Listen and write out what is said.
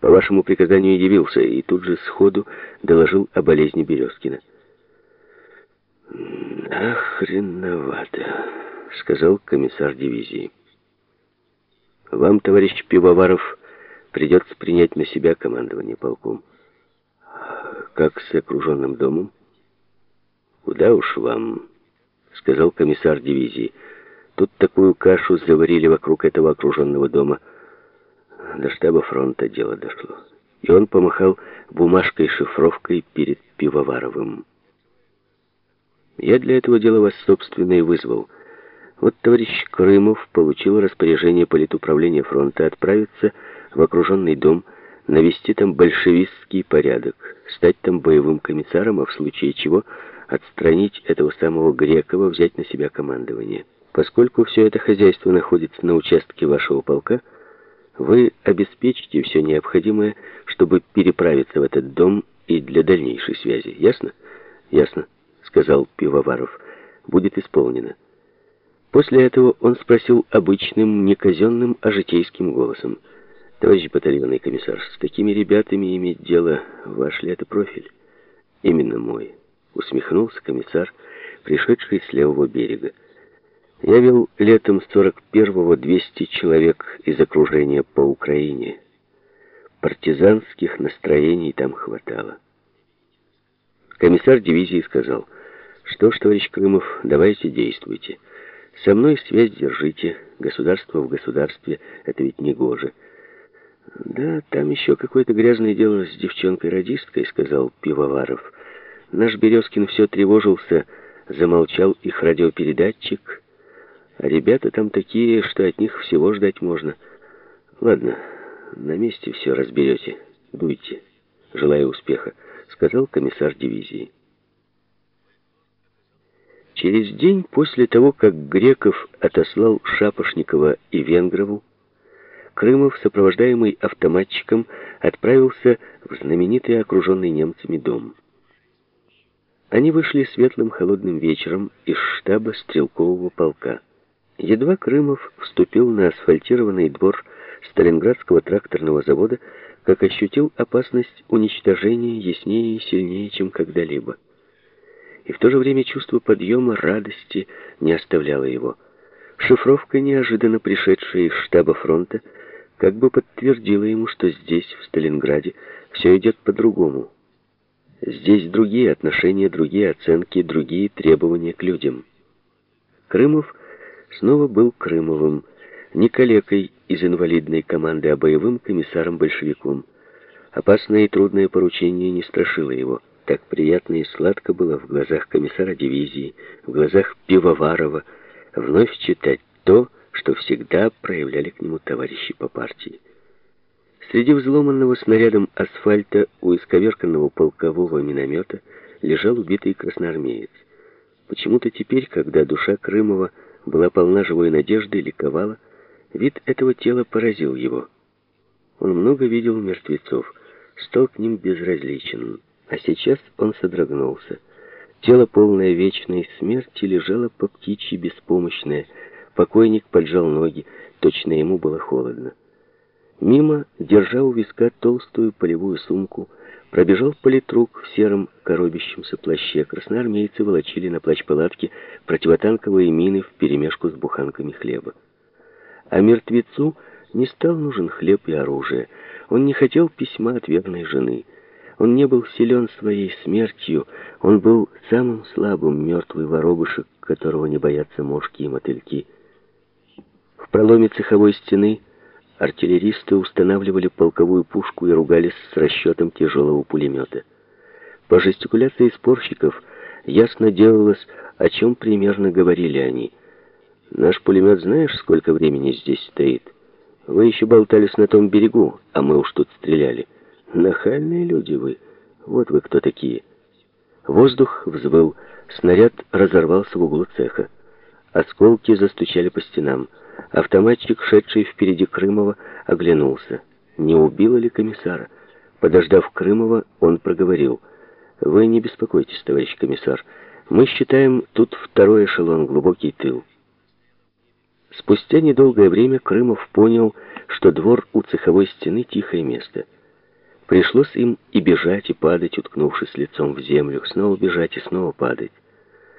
По вашему приказанию явился и тут же сходу доложил о болезни Березкина. «Нахреновато», — сказал комиссар дивизии. «Вам, товарищ Пивоваров, придется принять на себя командование полком. Как с окруженным домом?» «Куда уж вам», — сказал комиссар дивизии. «Тут такую кашу заварили вокруг этого окруженного дома. До штаба фронта дело дошло». И он помахал бумажкой-шифровкой перед Пивоваровым. Я для этого дела вас, собственно, и вызвал. Вот товарищ Крымов получил распоряжение политуправления фронта отправиться в окруженный дом, навести там большевистский порядок, стать там боевым комиссаром, а в случае чего отстранить этого самого Грекова, взять на себя командование. Поскольку все это хозяйство находится на участке вашего полка, вы обеспечите все необходимое, чтобы переправиться в этот дом и для дальнейшей связи. Ясно? Ясно сказал Пивоваров. «Будет исполнено». После этого он спросил обычным, не казенным, а житейским голосом. «Товарищ батальонный комиссар, с такими ребятами иметь дело, ваш ли это профиль?» «Именно мой», — усмехнулся комиссар, пришедший с левого берега. «Я вел летом 41-го 200 человек из окружения по Украине. Партизанских настроений там хватало». Комиссар дивизии сказал — что ж, товарищ Крымов, давайте действуйте. Со мной связь держите. Государство в государстве, это ведь не гоже. Да, там еще какое-то грязное дело с девчонкой-радисткой, сказал Пивоваров. Наш Березкин все тревожился, замолчал их радиопередатчик. А ребята там такие, что от них всего ждать можно. Ладно, на месте все разберете. Дуйте. Желаю успеха, сказал комиссар дивизии. Через день после того, как Греков отослал Шапошникова и Венгрову, Крымов, сопровождаемый автоматчиком, отправился в знаменитый окруженный немцами дом. Они вышли светлым холодным вечером из штаба стрелкового полка. Едва Крымов вступил на асфальтированный двор Сталинградского тракторного завода, как ощутил опасность уничтожения яснее и сильнее, чем когда-либо и в то же время чувство подъема, радости не оставляло его. Шифровка, неожиданно пришедшая из штаба фронта, как бы подтвердила ему, что здесь, в Сталинграде, все идет по-другому. Здесь другие отношения, другие оценки, другие требования к людям. Крымов снова был Крымовым, не калекой из инвалидной команды, а боевым комиссаром-большевиком. Опасное и трудное поручение не страшило его. Так приятно и сладко было в глазах комиссара дивизии, в глазах Пивоварова, вновь читать то, что всегда проявляли к нему товарищи по партии. Среди взломанного снарядом асфальта у исковерканного полкового миномета лежал убитый красноармеец. Почему-то теперь, когда душа Крымова была полна живой надежды, ликовала, вид этого тела поразил его. Он много видел мертвецов, стал к ним безразличен. А сейчас он содрогнулся. Тело, полное вечной смерти, лежало по птичьи беспомощное. Покойник поджал ноги, точно ему было холодно. Мимо, держа у виска толстую полевую сумку, пробежал политрук в сером коробящемся плаще. Красноармейцы волочили на плащ-палатке противотанковые мины вперемешку с буханками хлеба. А мертвецу не стал нужен хлеб и оружие. Он не хотел письма от верной жены — он не был силен своей смертью, он был самым слабым мертвый воробушек, которого не боятся мошки и мотыльки. В проломе цеховой стены артиллеристы устанавливали полковую пушку и ругались с расчетом тяжелого пулемета. По жестикуляции спорщиков ясно делалось, о чем примерно говорили они. «Наш пулемет знаешь, сколько времени здесь стоит? Вы еще болтались на том берегу, а мы уж тут стреляли». Нахальные люди вы. Вот вы кто такие. Воздух взвыл. Снаряд разорвался в углу цеха. Осколки застучали по стенам. Автоматчик, шедший впереди Крымова, оглянулся. Не убило ли комиссара? Подождав Крымова, он проговорил. «Вы не беспокойтесь, товарищ комиссар. Мы считаем тут второй эшелон, глубокий тыл». Спустя недолгое время Крымов понял, что двор у цеховой стены — тихое место — Пришлось им и бежать, и падать, уткнувшись лицом в землю, снова бежать и снова падать.